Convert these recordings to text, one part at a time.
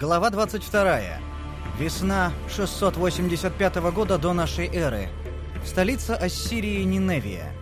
Глава 22. Весна 685 года до нашей эры. Столица Ассирии Ниневия.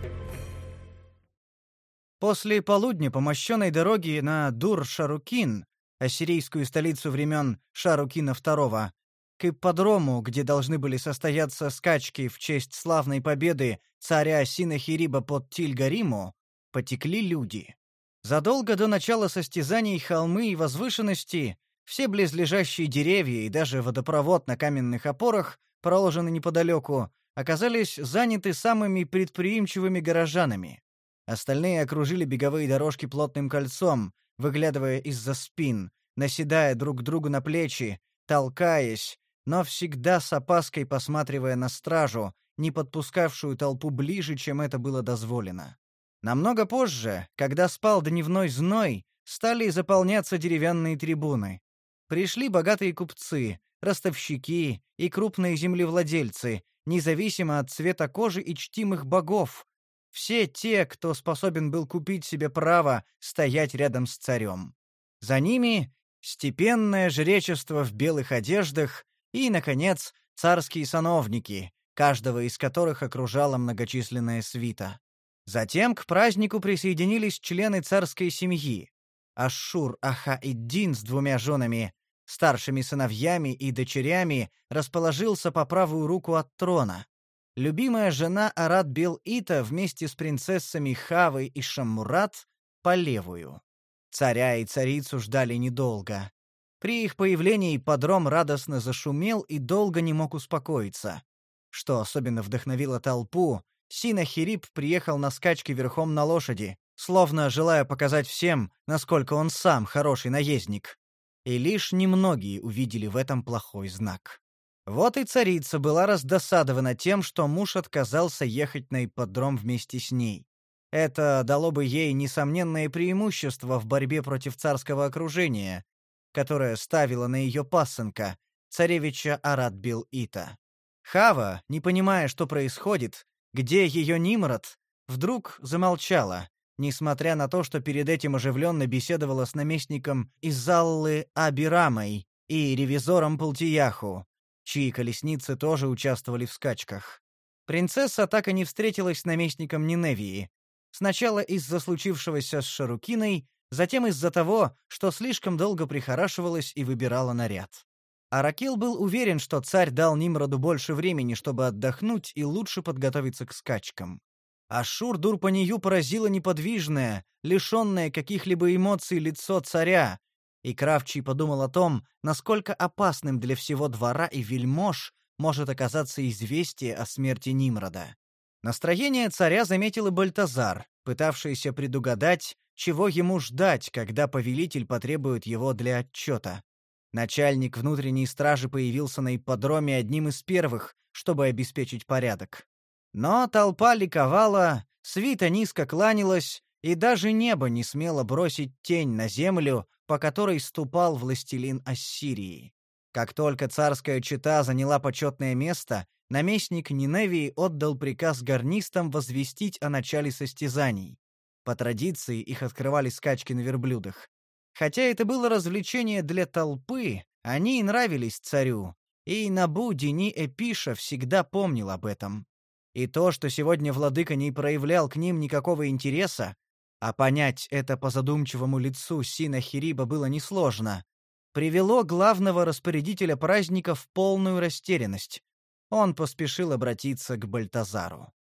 После полудня по мощенной дороге на Дур-Шарукин, ассирийскую столицу времен Шарукина II, к ипподрому, где должны были состояться скачки в честь славной победы царя Синахириба под Тильгариму, потекли люди. Задолго до начала состязаний холмы и возвышенности все близлежащие деревья и даже водопровод на каменных опорах, проложенный неподалеку, оказались заняты самыми предприимчивыми горожанами. Остальные окружили беговые дорожки плотным кольцом, выглядывая из-за спин, наседая друг другу на плечи, толкаясь, но всегда с опаской посматривая на стражу, не подпускавшую толпу ближе, чем это было дозволено. Намного позже, когда спал дневной зной, стали заполняться деревянные трибуны. Пришли богатые купцы, ростовщики и крупные землевладельцы, независимо от цвета кожи и чтимых богов. Все те, кто способен был купить себе право стоять рядом с царем. За ними степенное жречество в белых одеждах и, наконец, царские сановники, каждого из которых окружала многочисленная свита. Затем к празднику присоединились члены царской семьи. Ашур Аха-Иддин с двумя женами, старшими сыновьями и дочерями, расположился по правую руку от трона. Любимая жена Арат Бел-Ита вместе с принцессами Хавой и Шаммурат по левую. Царя и царицу ждали недолго. При их появлении подром радостно зашумел и долго не мог успокоиться. Что особенно вдохновило толпу, Синахирип приехал на скачки верхом на лошади, словно желая показать всем, насколько он сам хороший наездник и лишь немногие увидели в этом плохой знак. Вот и царица была раздосадована тем, что муж отказался ехать на ипподром вместе с ней. Это дало бы ей несомненное преимущество в борьбе против царского окружения, которое ставило на ее пасынка, царевича Аратбил-Ита. Хава, не понимая, что происходит, где ее Нимрод, вдруг замолчала, несмотря на то, что перед этим оживленно беседовала с наместником Изаллы Абирамой и ревизором Палтияху, чьи колесницы тоже участвовали в скачках. Принцесса так и не встретилась с наместником Ниневии. Сначала из-за случившегося с Шарукиной, затем из-за того, что слишком долго прихорашивалась и выбирала наряд. Аракил был уверен, что царь дал Нимроду больше времени, чтобы отдохнуть и лучше подготовиться к скачкам. Ашур Дурпанию поразило неподвижное, лишенное каких-либо эмоций лицо царя, и Кравчий подумал о том, насколько опасным для всего двора и вельмож может оказаться известие о смерти Нимрода. Настроение царя заметил и Бальтазар, пытавшийся предугадать, чего ему ждать, когда повелитель потребует его для отчета. Начальник внутренней стражи появился на ипподроме одним из первых, чтобы обеспечить порядок. Но толпа ликовала, свита низко кланялась, и даже небо не смело бросить тень на землю, по которой ступал властелин Ассирии. Как только царская чета заняла почетное место, наместник Ниневии отдал приказ гарнистам возвестить о начале состязаний. По традиции их открывали скачки на верблюдах. Хотя это было развлечение для толпы, они и нравились царю, и Набу Дини Эпиша всегда помнил об этом. И то, что сегодня владыка не проявлял к ним никакого интереса, а понять это по задумчивому лицу Сина Хириба было несложно, привело главного распорядителя праздника в полную растерянность. Он поспешил обратиться к Бальтазару.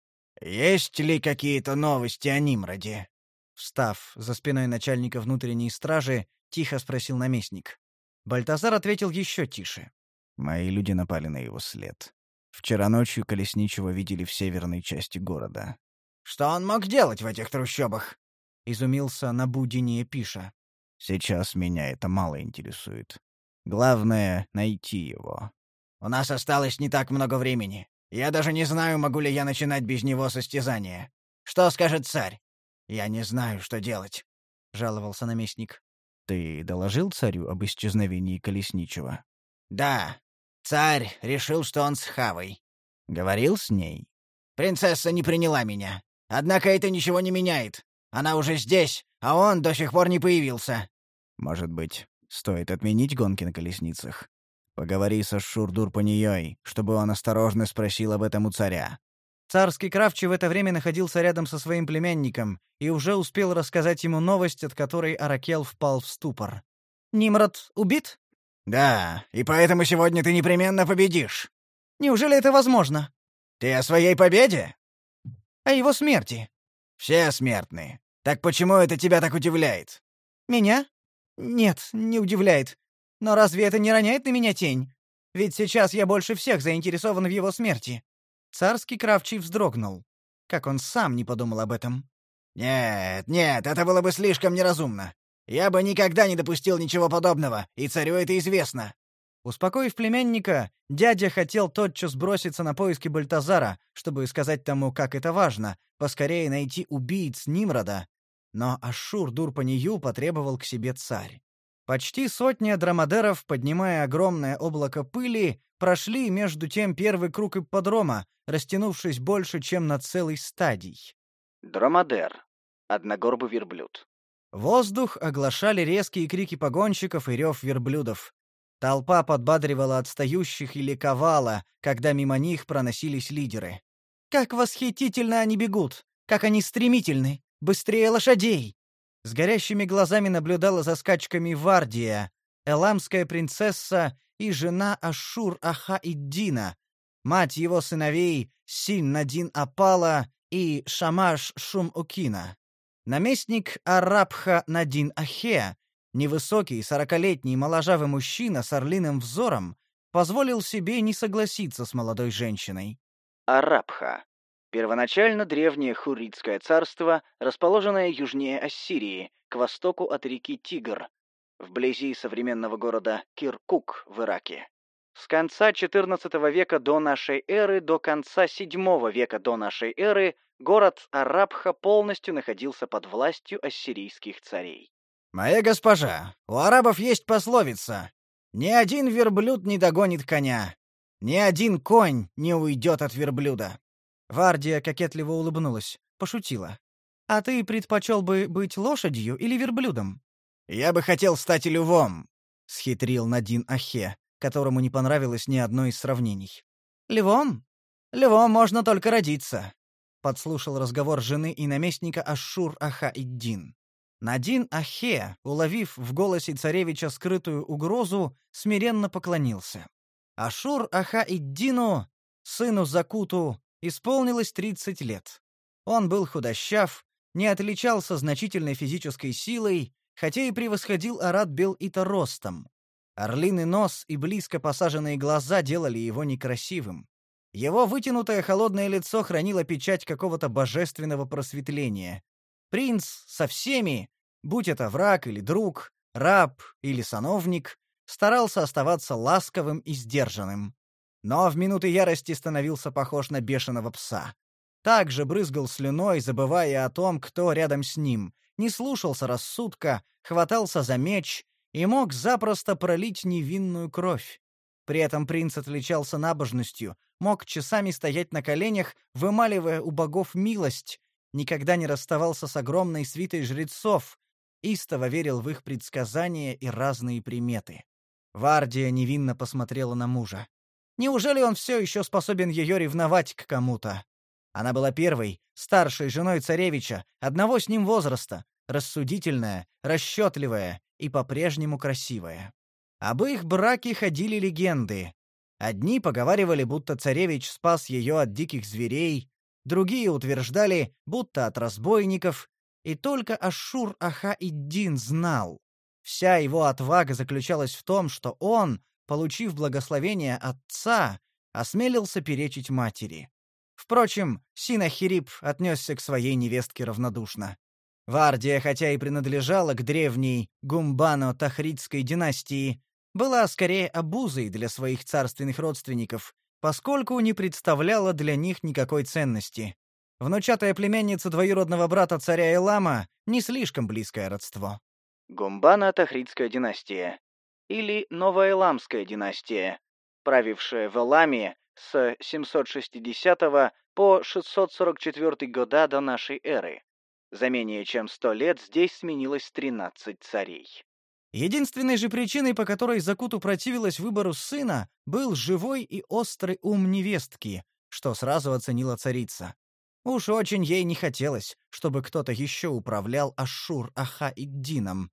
«Есть ли какие-то новости о Нимроде?» Встав за спиной начальника внутренней стражи, тихо спросил наместник. Бальтазар ответил еще тише. «Мои люди напали на его след. Вчера ночью Колесничего видели в северной части города. «Что он мог делать в этих трущобах?» — изумился на Будине Пиша. «Сейчас меня это мало интересует. Главное — найти его». «У нас осталось не так много времени. Я даже не знаю, могу ли я начинать без него состязание. Что скажет царь? Я не знаю, что делать», — жаловался наместник. «Ты доложил царю об исчезновении Колесничего?» «Да, Царь решил, что он с Хавой. Говорил с ней. Принцесса не приняла меня. Однако это ничего не меняет. Она уже здесь, а он до сих пор не появился. Может быть, Стоит отменить гонки на колесницах. Поговори со Шурдур-Паньей, чтобы он осторожно спросил об этом у царя. Царский Кравчий в это время находился рядом со своим племянником и уже успел рассказать ему новость, от которой Аракел впал в ступор. «Нимрод убит?» «Да, и поэтому сегодня ты непременно победишь». «Неужели это возможно?» «Ты о своей победе?» «О его смерти». «Все смертные. Так почему это тебя так удивляет?» «Меня? Нет, не удивляет. Но разве это не роняет на меня тень? Ведь сейчас я больше всех заинтересован в его смерти. Царский кравчий вздрогнул. Как он сам не подумал об этом. Нет, нет, это было бы слишком неразумно. Я бы никогда не допустил ничего подобного, и царю это известно. Успокоив племянника, дядя хотел тотчас броситься на поиски Бальтазара, чтобы сказать тому, как это важно, поскорее найти убийц Нимрода. Но Ашур Дурпанию потребовал к себе царь. Почти сотня драмадеров, поднимая огромное облако пыли, прошли между тем первый круг ипподрома, растянувшись больше, чем на целый стадий. Драмадер. Одногорбый верблюд. Воздух оглашали резкие крики погонщиков и рев верблюдов. Толпа подбадривала отстающих и ликовала, когда мимо них проносились лидеры. «Как восхитительно они бегут! Как они стремительны! Быстрее лошадей! С горящими глазами наблюдала за скачками Вардия, эламская принцесса и жена Ашур-Аха-Иддина, мать его сыновей Син-Надин Апала и Шамаш Шум-Укина. Наместник Арабха Надин Ахе, невысокий сорокалетний моложавый мужчина с орлиным взором, позволил себе не согласиться с молодой женщиной. Арабха Первоначально древнее Хурритское царство, расположенное южнее Ассирии, к востоку от реки Тигр, вблизи современного города Киркук в Ираке. С конца XIV века до нашей эры до конца VII века до нашей эры город Арабха полностью находился под властью ассирийских царей. «Моя госпожа, у арабов есть пословица «Ни один верблюд не догонит коня, ни один конь не уйдет от верблюда». Вардия кокетливо улыбнулась, пошутила. «А ты предпочел бы быть лошадью или верблюдом?» «Я бы хотел стать львом», — схитрил Надин Ахе, которому не понравилось ни одно из сравнений. «Львом? Львом можно только родиться», — подслушал разговор жены и наместника Ашур Аха-Иддин. Надин Ахе, уловив в голосе царевича скрытую угрозу, смиренно поклонился. Ашур Аха-Иддину, сыну Закуту, исполнилось 30 лет. Он был худощав, не отличался значительной физической силой, хотя и превосходил Арат Бел-Ита ростом. Орлиный нос и близко посаженные глаза делали его некрасивым. Его вытянутое холодное лицо хранило печать какого-то божественного просветления. Принц со всеми, будь это враг или друг, раб или сановник, старался оставаться ласковым и сдержанным но в минуты ярости становился похож на бешеного пса. Также брызгал слюной, забывая о том, кто рядом с ним, не слушался рассудка, хватался за меч и мог запросто пролить невинную кровь. При этом принц отличался набожностью, мог часами стоять на коленях, вымаливая у богов милость, никогда не расставался с огромной свитой жрецов, истово верил в их предсказания и разные приметы. Вардия невинно посмотрела на мужа. Неужели он все еще способен ее ревновать к кому-то? Она была первой, старшей женой царевича, одного с ним возраста, рассудительная, расчетливая и по-прежнему красивая. Об их браке ходили легенды. Одни поговаривали, будто царевич спас ее от диких зверей, другие утверждали, будто от разбойников, и только Ашур Аха-Иддин знал. Вся его отвага заключалась в том, что он получив благословение отца, осмелился перечить матери. Впрочем, Синахирип отнесся к своей невестке равнодушно. Вардия, хотя и принадлежала к древней Гумбано-Тахридской династии, была скорее обузой для своих царственных родственников, поскольку не представляла для них никакой ценности. Внучатая племянница двоюродного брата царя Элама не слишком близкое родство. Гумбано-Тахридская династия или Новоэламская династия, правившая в Эламе с 760 по 644 года до нашей эры. За менее чем сто лет здесь сменилось 13 царей. Единственной же причиной, по которой Закуту противилась выбору сына, был живой и острый ум невестки, что сразу оценила царица. Уж очень ей не хотелось, чтобы кто-то еще управлял Ашур-Аха-Иддином.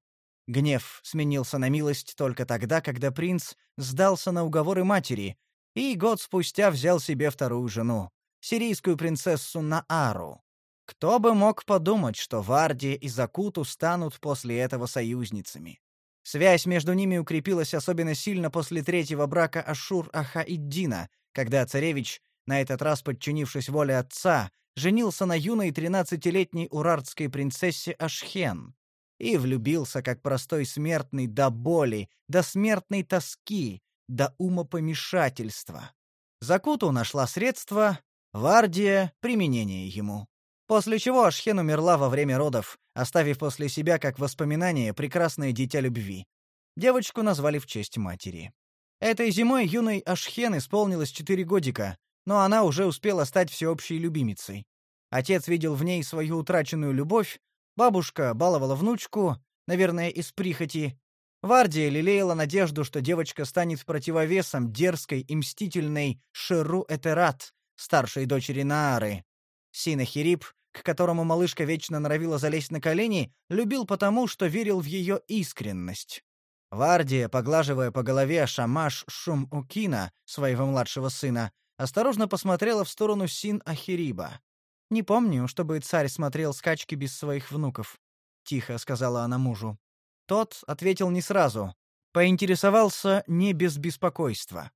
Гнев сменился на милость только тогда, когда принц сдался на уговоры матери и год спустя взял себе вторую жену, сирийскую принцессу Наару. Кто бы мог подумать, что Вардия и Закуту станут после этого союзницами. Связь между ними укрепилась особенно сильно после третьего брака Ашур-Аха-Иддина, когда царевич, на этот раз подчинившись воле отца, женился на юной тринадцатилетней урартской принцессе Ашхен и влюбился как простой смертный до боли, до смертной тоски, до умопомешательства. Закуту нашла средства, Вардия — применение ему. После чего Ашхен умерла во время родов, оставив после себя как воспоминание прекрасное дитя любви. Девочку назвали в честь матери. Этой зимой юной Ашхен исполнилось четыре годика, но она уже успела стать всеобщей любимицей. Отец видел в ней свою утраченную любовь, бабушка баловала внучку, наверное, из прихоти. Вардия лелеяла надежду, что девочка станет противовесом дерзкой и мстительной Шеру Этерат, старшей дочери Наары. Синахирип, к которому малышка вечно норовила залезть на колени, любил потому, что верил в ее искренность. Вардия, поглаживая по голове Шамаш Шум-Укина, своего младшего сына, осторожно посмотрела в сторону Син-Ахириба. «Не помню, чтобы царь смотрел скачки без своих внуков», — тихо сказала она мужу. Тот ответил не сразу. Поинтересовался не без беспокойства.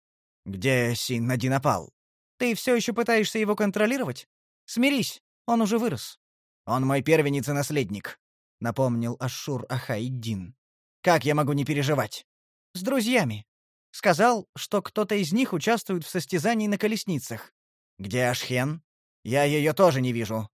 «Где Син-Надинапал?» «Ты все еще пытаешься его контролировать? Смирись, он уже вырос». «Он мой первенец и наследник», — напомнил Ашур Ахайдин. «Как я могу не переживать?» «С друзьями. Сказал, что кто-то из них участвует в состязании на колесницах. Где Ашхен? Я ее тоже не вижу.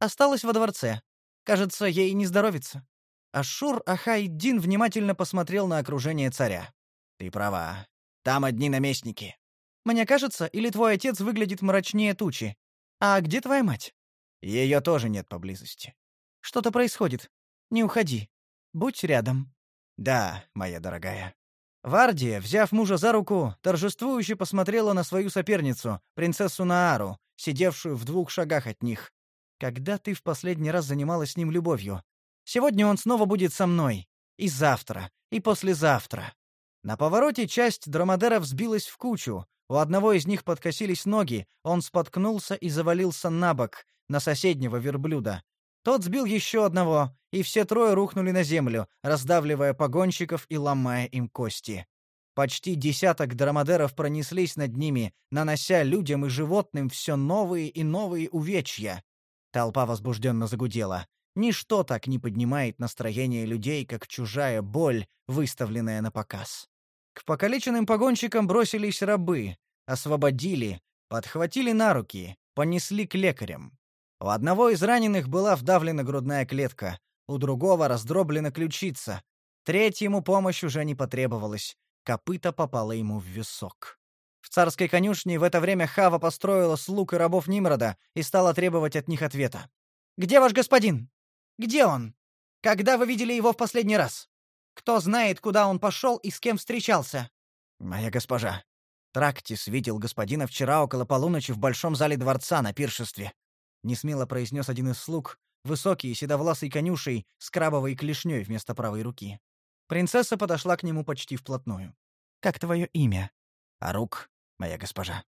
Осталась во дворце. Кажется, ей не здоровится. Ашур Ахайдин внимательно посмотрел на окружение царя. Ты права. Там одни наместники. Мне кажется, или твой отец выглядит мрачнее тучи. А где твоя мать? Ее тоже нет поблизости. Что-то происходит. Не уходи. Будь рядом. Да, моя дорогая. Вардия, взяв мужа за руку, торжествующе посмотрела на свою соперницу, принцессу Наару, сидевшую в двух шагах от них. «Когда ты в последний раз занималась с ним любовью? Сегодня он снова будет со мной. И завтра, и послезавтра». На повороте часть дромадеров сбилась в кучу. У одного из них подкосились ноги, он споткнулся и завалился на бок, на соседнего верблюда. Тот сбил еще одного, и все трое рухнули на землю, раздавливая погонщиков и ломая им кости. Почти десяток драмадеров пронеслись над ними, нанося людям и животным все новые и новые увечья. Толпа возбужденно загудела. Ничто так не поднимает настроение людей, как чужая боль, выставленная на показ. К покалеченным погонщикам бросились рабы, освободили, подхватили на руки, понесли к лекарям. У одного из раненых была вдавлена грудная клетка, у другого раздроблена ключица. Третьему помощь уже не потребовалась. Копыта попало ему в висок. В царской конюшне в это время Хава построила слуг и рабов Нимрода и стала требовать от них ответа. «Где ваш господин? Где он? Когда вы видели его в последний раз? Кто знает, куда он пошел и с кем встречался?» «Моя госпожа, Трактис видел господина вчера около полуночи в большом зале дворца на пиршестве несмело произнес один из слуг, высокий, седовласый конюшей с крабовой клешней вместо правой руки. Принцесса подошла к нему почти вплотную. Как твое имя? Арук, моя госпожа.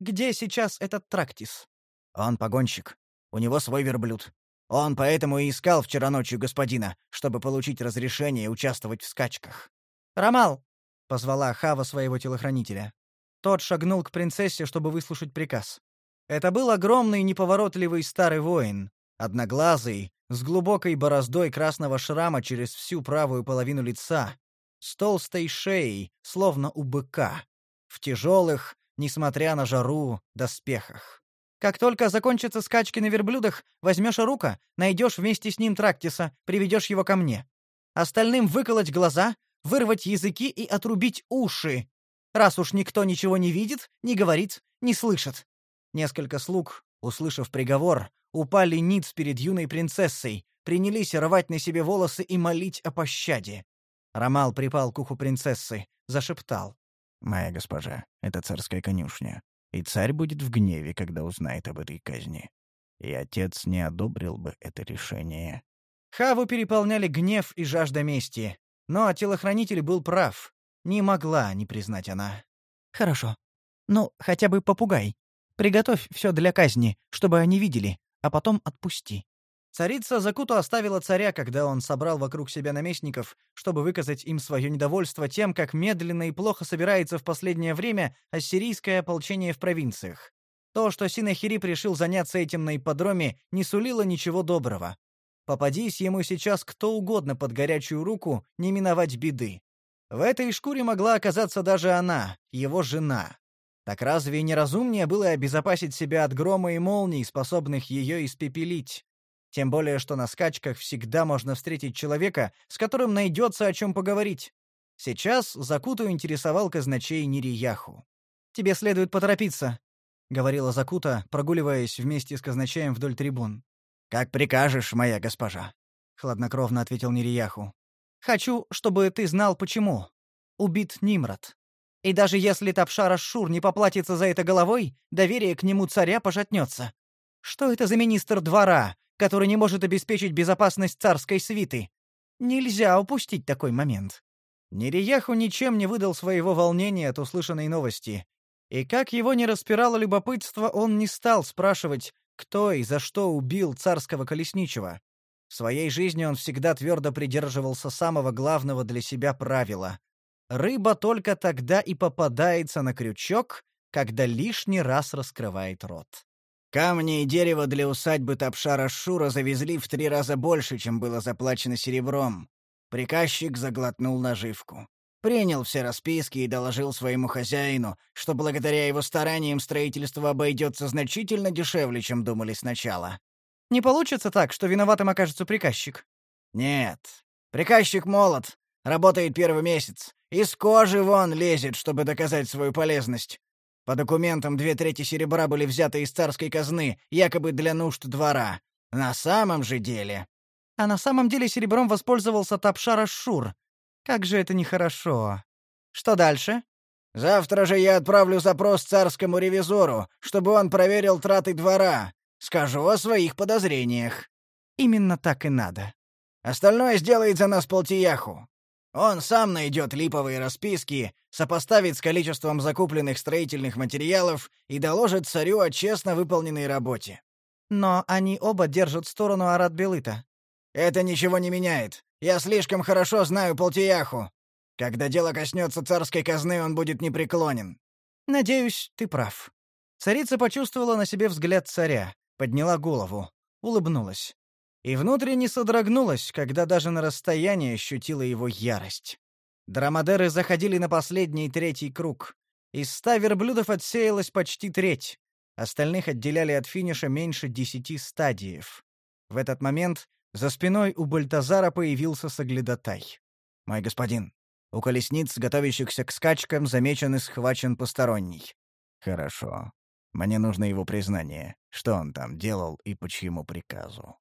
Где сейчас этот Трактис? Он погонщик. У него свой верблюд. Он поэтому и искал вчера ночью господина, чтобы получить разрешение участвовать в скачках. Рамал, позвала Хава своего телохранителя. Тот шагнул к принцессе, чтобы выслушать приказ. Это был огромный неповоротливый старый воин, одноглазый, с глубокой бороздой красного шрама через всю правую половину лица, с толстой шеей, словно у быка, в тяжелых, несмотря на жару, доспехах. Как только закончатся скачки на верблюдах, возьмешь рука, найдешь вместе с ним Трактиса, приведешь его ко мне. Остальным выколоть глаза, вырвать языки и отрубить уши, раз уж никто ничего не видит, не говорит, не слышит. Несколько слуг, услышав приговор, упали ниц перед юной принцессой, принялись рвать на себе волосы и молить о пощаде. Ромал припал к уху принцессы, зашептал. «Моя госпожа, это царская конюшня, и царь будет в гневе, когда узнает об этой казни. И отец не одобрил бы это решение». Хаву переполняли гнев и жажда мести. Но телохранитель был прав. Не могла не признать она. «Хорошо. Ну, хотя бы попугай. Приготовь все для казни, чтобы они видели, а потом отпусти». Царица Закуту оставила царя, когда он собрал вокруг себя наместников, чтобы выказать им свое недовольство тем, как медленно и плохо собирается в последнее время ассирийское ополчение в провинциях. То, что Синахирип решил заняться этим на ипподроме, не сулило ничего доброго. Попадись ему сейчас кто угодно под горячую руку, не миновать беды. В этой шкуре могла оказаться даже она, его жена. Так разве не разумнее было обезопасить себя от грома и молний, способных ее испепелить? Тем более, что на скачках всегда можно встретить человека, с которым найдется о чем поговорить. Сейчас Закуту интересовал казначей Нирияху. «Тебе следует поторопиться», — говорила Закута, прогуливаясь вместе с казначеем вдоль трибун. «Как прикажешь, моя госпожа», — хладнокровно ответил Нирияху. «Хочу, чтобы ты знал, почему. Убит Нимрод. И даже если Тапшара Шур не поплатится за это головой, доверие к нему царя пожатнется. Что это за министр двора, который не может обеспечить безопасность царской свиты. Нельзя упустить такой момент. Нерияху ничем не выдал своего волнения от услышанной новости. И как его не распирало любопытство, он не стал спрашивать, кто и за что убил царского колесничего. В своей жизни он всегда твердо придерживался самого главного для себя правила. Рыба только тогда и попадается на крючок, когда лишний раз раскрывает рот. Камни и дерево для усадьбы Тапшара Шура завезли в три раза больше, чем было заплачено серебром. Приказчик заглотнул наживку. Принял все расписки и доложил своему хозяину, что благодаря его стараниям строительство обойдется значительно дешевле, чем думали сначала. «Не получится так, что виноватым окажется приказчик?» «Нет. Приказчик молод, работает первый месяц, из кожи вон лезет, чтобы доказать свою полезность. По документам, две трети серебра были взяты из царской казны, якобы для нужд двора. На самом же деле... А на самом деле серебром воспользовался Тапшара Шур. Как же это нехорошо. Что дальше? Завтра же я отправлю запрос царскому ревизору, чтобы он проверил траты двора. Скажу о своих подозрениях. Именно так и надо. Остальное сделает за нас Полтияху. Он сам найдет липовые расписки, сопоставит с количеством закупленных строительных материалов и доложит царю о честно выполненной работе. Но они оба держат сторону Арат-Белыта. Это ничего не меняет. Я слишком хорошо знаю Полтияху. Когда дело коснется царской казны, он будет непреклонен. Надеюсь, ты прав. Царица почувствовала на себе взгляд царя, подняла голову, улыбнулась и внутренне содрогнулась, когда даже на расстоянии ощутила его ярость. Драмадеры заходили на последний третий круг. Из ста верблюдов отсеялась почти треть. Остальных отделяли от финиша меньше десяти стадиев. В этот момент за спиной у Бальтазара появился соглядатай. «Мой господин, у колесниц, готовящихся к скачкам, замечен и схвачен посторонний». «Хорошо. Мне нужно его признание. Что он там делал и по чьему приказу?»